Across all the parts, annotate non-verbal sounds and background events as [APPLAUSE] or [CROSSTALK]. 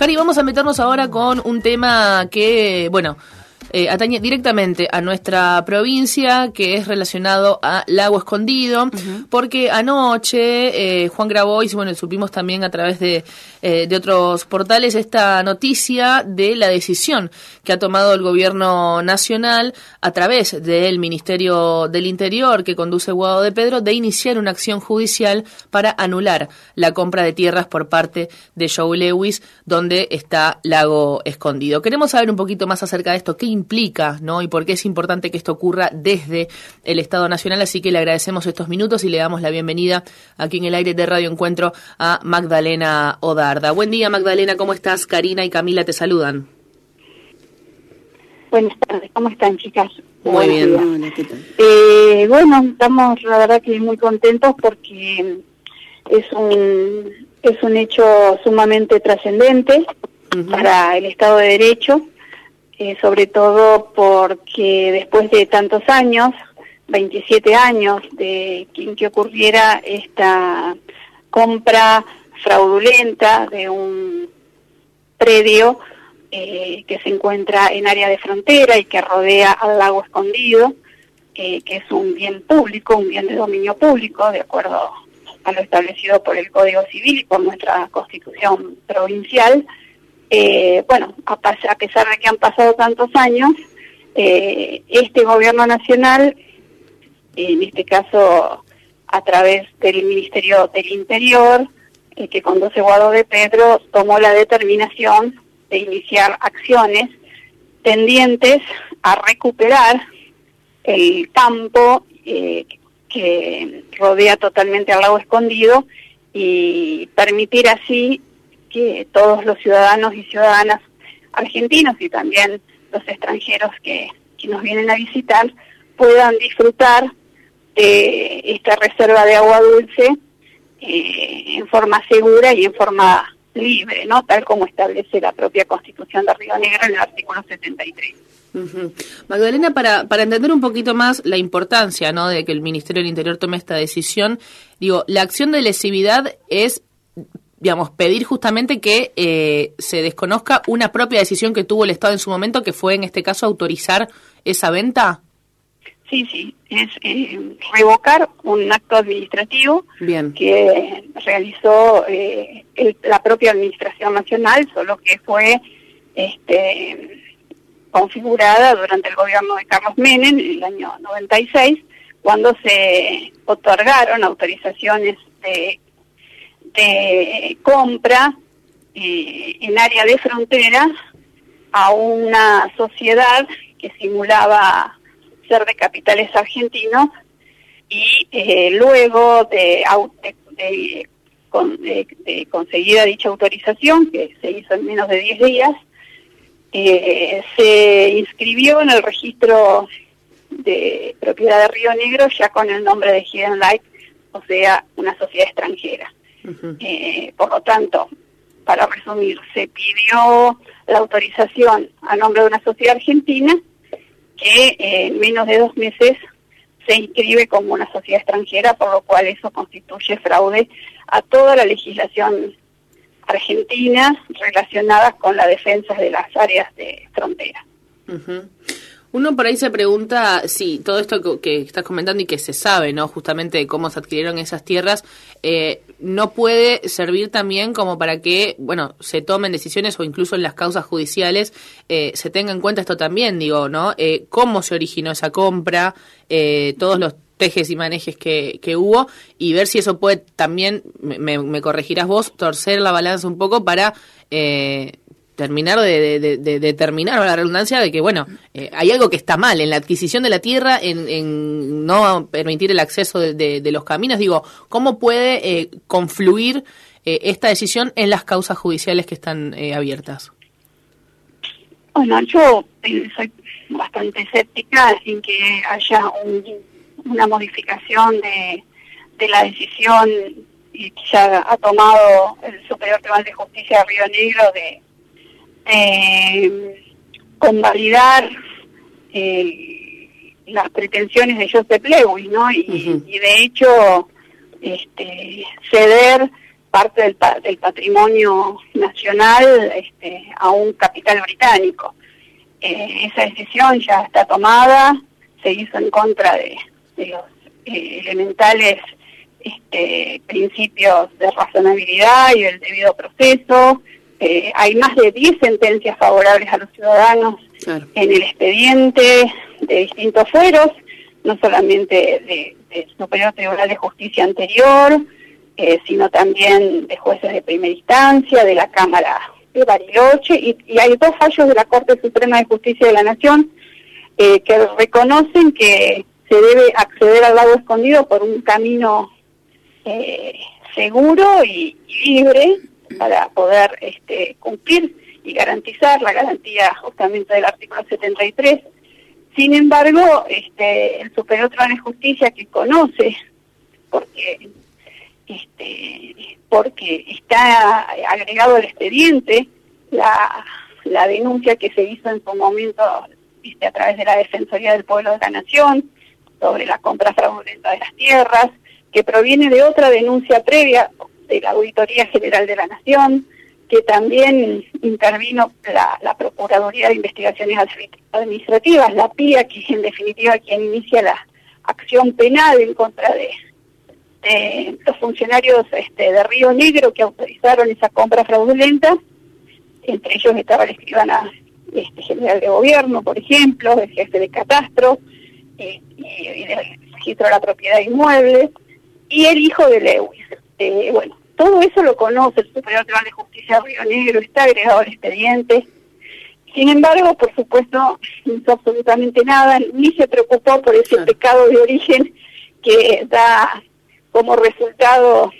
Cari, vamos a meternos ahora con un tema que, bueno, eh, atañe directamente a nuestra provincia, que es relacionado a Lago Escondido, porque anoche eh, Juan Grabois, bueno, supimos también a través de, eh, de otros portales esta noticia de la decisión que ha tomado el gobierno nacional a través del Ministerio del Interior que conduce Guado de Pedro de iniciar una acción judicial para anular la compra de tierras por parte de Joe Lewis, donde está Lago Escondido. Queremos saber un poquito más acerca de esto, qué implica, ¿no? Y por qué es importante que esto ocurra desde el Estado Nacional. Así que le agradecemos estos minutos y le damos la bienvenida aquí en el aire de Radio Encuentro a Magdalena Odarda. Buen día, Magdalena, ¿cómo estás? Karina y Camila te saludan. Buenas tardes, ¿cómo están, chicas? Muy bien. Eh, bueno, estamos la verdad que muy contentos porque es un es un hecho sumamente trascendente para el Estado de Derecho eh, sobre todo porque después de tantos años, 27 años de que ocurriera esta compra fraudulenta de un predio eh, que se encuentra en área de frontera y que rodea al lago escondido, eh, que es un bien público, un bien de dominio público, de acuerdo a lo establecido por el Código Civil y por nuestra Constitución provincial. Eh, bueno, a, pesar de que han pasado tantos años, eh, este gobierno nacional, en este caso a través del Ministerio del Interior, eh, que conduce Guado de Pedro, tomó la determinación de iniciar acciones tendientes a recuperar el campo que rodea totalmente al lago escondido y permitir así que todos los ciudadanos y ciudadanas argentinos y también los extranjeros que, nos vienen a visitar puedan disfrutar de esta reserva de agua dulce eh, en forma segura y en forma libre, ¿no? Tal como establece la propia Constitución de Río Negro en el artículo 73. Magdalena, para, para entender un poquito más la importancia ¿no? de que el Ministerio del Interior tome esta decisión, digo, la acción de lesividad es digamos, pedir justamente que eh, se desconozca una propia decisión que tuvo el Estado en su momento, que fue en este caso autorizar esa venta? Sí, sí, es eh, revocar un acto administrativo que realizó eh, la propia Administración Nacional, solo que fue este, configurada durante el gobierno de Carlos Menem en el año 96, cuando se otorgaron autorizaciones de de compra eh, en área de frontera a una sociedad que simulaba ser de capitales argentinos y eh, luego de, de, de, dicha autorización, que se hizo en menos de 10 días, eh, se inscribió en el registro de propiedad de Río Negro ya con el nombre de Hidden Light, o sea, una sociedad extranjera. Eh, por lo tanto, para resumir, se pidió la autorización a nombre de una sociedad argentina que en menos de dos meses se inscribe como una sociedad extranjera, por lo cual eso constituye fraude a toda la legislación argentina relacionada con la defensa de las áreas de frontera. Uno por ahí se pregunta si todo esto que estás comentando y que se sabe, ¿no? Justamente de cómo se adquirieron esas tierras, eh, no puede servir también como para que, bueno, se tomen decisiones o incluso en las causas judiciales eh, se tenga en cuenta esto también, digo, ¿no? Eh, cómo se originó esa compra, todos los tejes y manejes que, que, hubo y ver si eso puede también, me, me corregirás vos, torcer la balanza un poco para eh, terminar de, determinar la redundancia de que, bueno, eh, hay algo que está mal en la adquisición de la tierra, en, no permitir el acceso de, los caminos. Digo, ¿cómo puede eh, confluir eh, esta decisión en las causas judiciales que están abiertas? Bueno, yo soy bastante escéptica en que haya una modificación de, de la decisión que ya ha tomado el Superior Tribunal de Justicia de Río Negro de eh, convalidar eh, las pretensiones de Joseph Lewis, ¿no? Y, de hecho, este, ceder parte del, del patrimonio nacional este, a un capital británico. Eh, esa decisión ya está tomada, se hizo en contra de, los eh, elementales este, principios de razonabilidad y del debido proceso. Eh, hay más de 10 sentencias favorables a los ciudadanos en el expediente de distintos fueros, no solamente del Superior Tribunal de Justicia anterior, sino también de jueces de primera instancia, de la Cámara de Bariloche, y, hay dos fallos de la Corte Suprema de Justicia de la Nación eh, que reconocen que se debe acceder al lago escondido por un camino eh, seguro y, libre para poder este, cumplir y garantizar la garantía justamente del artículo 73. Sin embargo, este, el Superior Tribunal de Justicia que conoce, porque este, porque está agregado al expediente la, la denuncia que se hizo en su momento este, a través de la Defensoría del Pueblo de la Nación sobre la compra fraudulenta de las tierras, que proviene de otra denuncia previa de la Auditoría General de la Nación, que también intervino la, Procuraduría de Investigaciones Administrativas, la PIA, que es en definitiva quien inicia la acción penal en contra de, los funcionarios este, de Río Negro que autorizaron esa compra fraudulenta, entre ellos estaba la escribana este, general de gobierno, por ejemplo, el jefe de catastro eh, y, del registro de la propiedad inmueble, y el hijo de Lewis. Eh, bueno, todo eso lo conoce el Superior Tribunal de Justicia de Río Negro, está agregado al expediente. Sin embargo, por supuesto, no hizo absolutamente nada, ni se preocupó por ese pecado de origen que da como resultado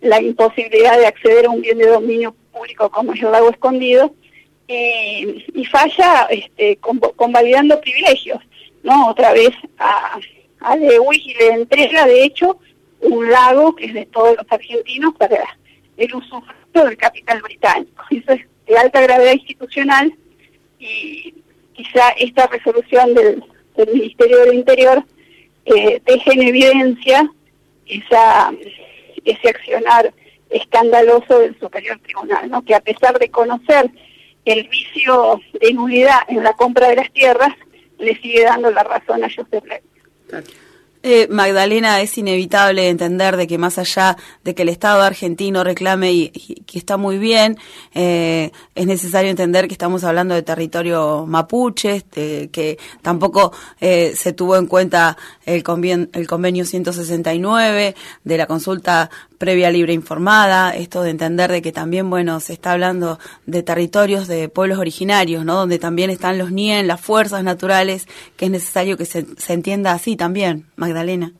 la imposibilidad de acceder a un bien de dominio público como es el lago escondido y, falla este, convalidando privilegios, ¿no? Otra vez a, a Lewis y le entrega de hecho un lago que es de todos los argentinos para el usufructo del capital británico. [LAUGHS] Eso es de alta gravedad institucional y quizá esta resolución del, Ministerio del Interior eh, deje en evidencia esa, ese accionar escandaloso del Superior Tribunal, ¿no? que a pesar de conocer el vicio de nulidad en la compra de las tierras, le sigue dando la razón a Joseph eh, Magdalena, es inevitable entender de que más allá de que el Estado argentino reclame y, que está muy bien, eh, es necesario entender que estamos hablando de territorio mapuche, que tampoco eh, se tuvo en cuenta el, el convenio 169 de la consulta previa libre informada, esto de entender de que también, bueno, se está hablando de territorios de pueblos originarios, ¿no? Donde también están los NIEN, las fuerzas naturales, que es necesario que se, se entienda así también, Magdalena.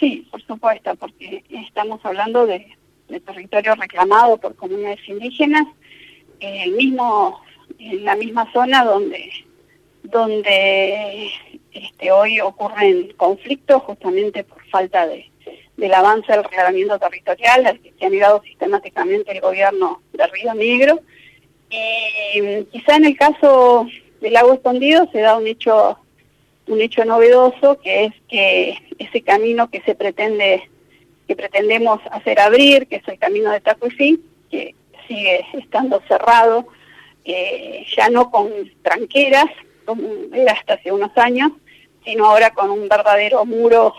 Sí, por supuesto, porque estamos hablando de, de territorio reclamado por comunidades indígenas, el mismo, en la misma zona donde, donde este, hoy ocurren conflictos justamente por falta de, del avance del reglamento territorial al que se ha negado sistemáticamente el gobierno de Río Negro. Y quizá en el caso del lago escondido se da un hecho un hecho novedoso que es que ese camino que se pretende que pretendemos hacer abrir, que es el camino de Tacuifí, que sigue estando cerrado, eh, ya no con tranqueras, como era hasta hace unos años, sino ahora con un verdadero muro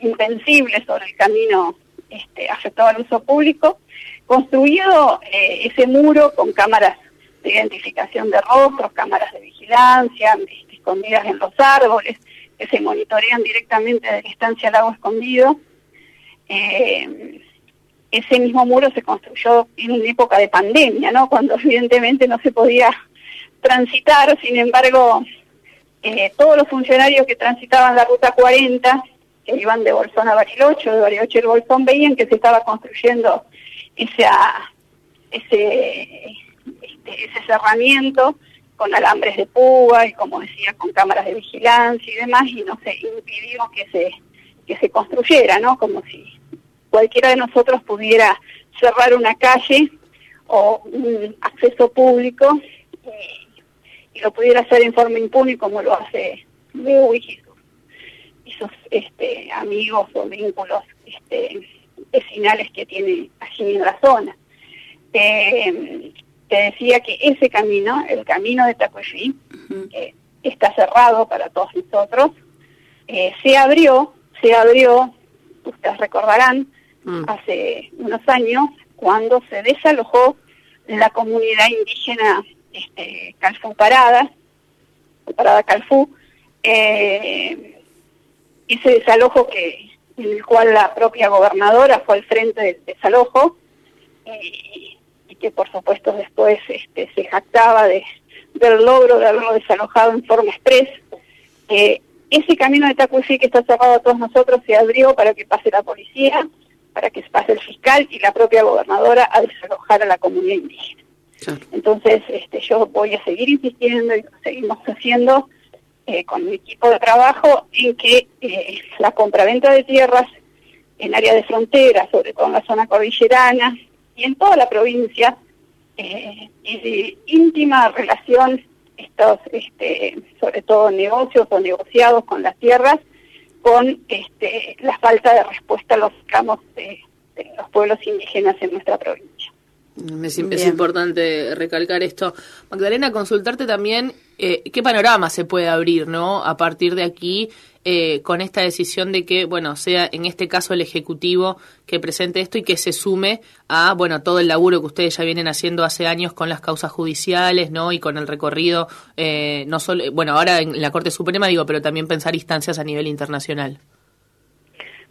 invencible sobre el camino este, afectado al uso público, construido eh, ese muro con cámaras de identificación de rostros, cámaras de vigilancia, este, escondidas en los árboles, que se monitorean directamente de distancia al agua escondido. Eh, ese mismo muro se construyó en una época de pandemia, ¿no? Cuando [LAUGHS] evidentemente no se podía transitar, sin embargo, eh, todos los funcionarios que transitaban la ruta 40 que iban de Bolsón a Bariloche, de Bariloche al Bolsón, veían que se estaba construyendo esa, ese, este, ese cerramiento con alambres de púa y como decía, con cámaras de vigilancia y demás, y no se impidió que se, que se construyera, ¿no? Como si cualquiera de nosotros pudiera cerrar una calle o un acceso público y, lo pudiera hacer en forma impune como lo hace Lewis y sus este, amigos o vínculos este, vecinales que tiene allí en la zona. Eh, te decía que ese camino, el camino de que está cerrado para todos nosotros, eh, se abrió, se abrió, ustedes recordarán, mm. hace unos años, cuando se desalojó la comunidad indígena este, Calfú Parada, Parada Calfú, eh, ese desalojo que en el cual la propia gobernadora fue al frente del desalojo y, que por supuesto después este, se jactaba de, del logro de haberlo desalojado en forma express. Eh, ese camino de Tacusi que está cerrado a todos nosotros se abrió para que pase la policía, para que pase el fiscal y la propia gobernadora a desalojar a la comunidad indígena. Entonces, este, yo voy a seguir insistiendo y lo seguimos haciendo eh, con mi equipo de trabajo en que eh, la compraventa de tierras en área de frontera, sobre todo en la zona cordillerana y en toda la provincia, eh, de íntima relación estos, este, sobre todo negocios o negociados con las tierras, con este, la falta de respuesta a los reclamos de los pueblos indígenas en nuestra provincia. Es, importante recalcar esto. Magdalena, consultarte también eh, qué panorama se puede abrir, ¿no? A partir de aquí, eh, con esta decisión de que, bueno, sea en este caso el Ejecutivo que presente esto y que se sume a, bueno, todo el laburo que ustedes ya vienen haciendo hace años con las causas judiciales, ¿no? Y con el recorrido, eh, no solo, bueno, ahora en la Corte Suprema, digo, pero también pensar instancias a nivel internacional.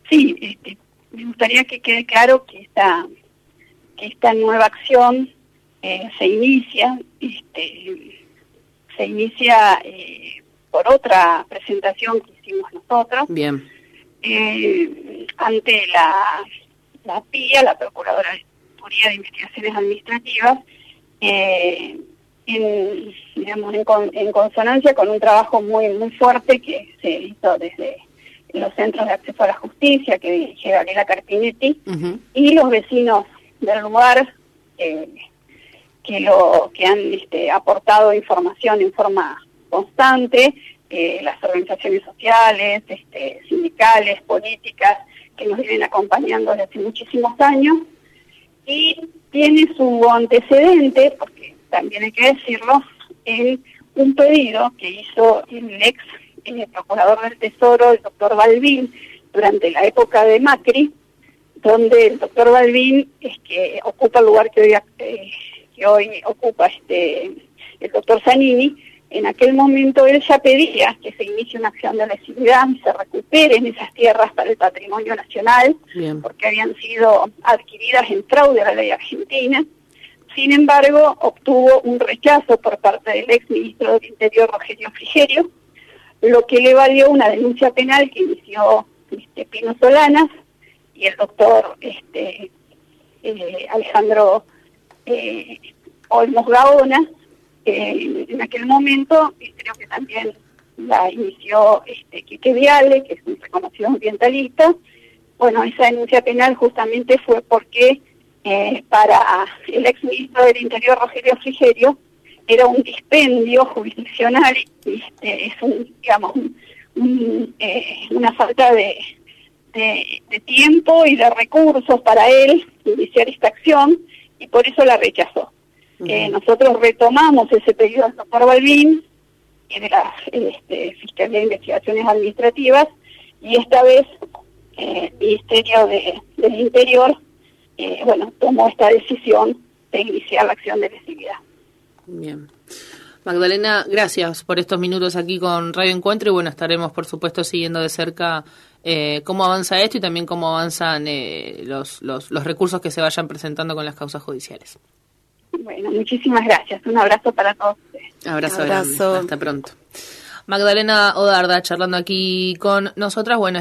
Sí, este, me gustaría que quede claro que esta esta nueva acción eh, se inicia, este, se inicia eh, por otra presentación que hicimos nosotros. Bien. Eh, ante la, la PIA, la Procuradora de Investigaciones Administrativas, en, digamos, en, consonancia con un trabajo muy, muy fuerte que se hizo desde los centros de acceso a la justicia que dirige Gabriela Carpinetti y los vecinos del lugar eh, que lo que han este, aportado información en forma constante, eh, las organizaciones sociales, este, sindicales, políticas, que nos vienen acompañando desde hace muchísimos años, y tiene su antecedente, porque también hay que decirlo, en un pedido que hizo el ex procurador del Tesoro, el doctor Balbín, durante la época de Macri, donde el doctor Balvin es que ocupa el lugar que hoy, eh, que hoy ocupa este el doctor Zanini, en aquel momento él ya pedía que se inicie una acción de lesividad y se recuperen esas tierras para el patrimonio nacional, porque habían sido adquiridas en fraude a la ley argentina. Sin embargo, obtuvo un rechazo por parte del ex ministro del Interior, Rogelio Frigerio, lo que le valió una denuncia penal que inició este, Pino Solanas y el doctor este, eh, Alejandro eh, Olmos Gaona, en aquel momento, creo que también la inició este, Quique Viale, que es un reconocido ambientalista. Bueno, esa denuncia penal justamente fue porque eh, para el ex ministro del Interior, Rogelio Frigerio, era un dispendio jurisdiccional, este, es un, digamos, eh, una falta de, de, tiempo y de recursos para él iniciar esta acción y por eso la rechazó. Eh, nosotros retomamos ese pedido del doctor Balbín y de la este, Fiscalía de Investigaciones Administrativas y esta vez eh, el Ministerio de, del Interior eh, bueno, tomó esta decisión de iniciar la acción de lesividad. Bien. Magdalena, gracias por estos minutos aquí con Radio Encuentro y bueno, estaremos por supuesto siguiendo de cerca eh, cómo avanza esto y también cómo avanzan eh, los, los, los recursos que se vayan presentando con las causas judiciales. Bueno, muchísimas gracias. Un abrazo para todos ustedes. Abrazo, abrazo. Hasta pronto. Magdalena Odarda charlando aquí con nosotras. Bueno,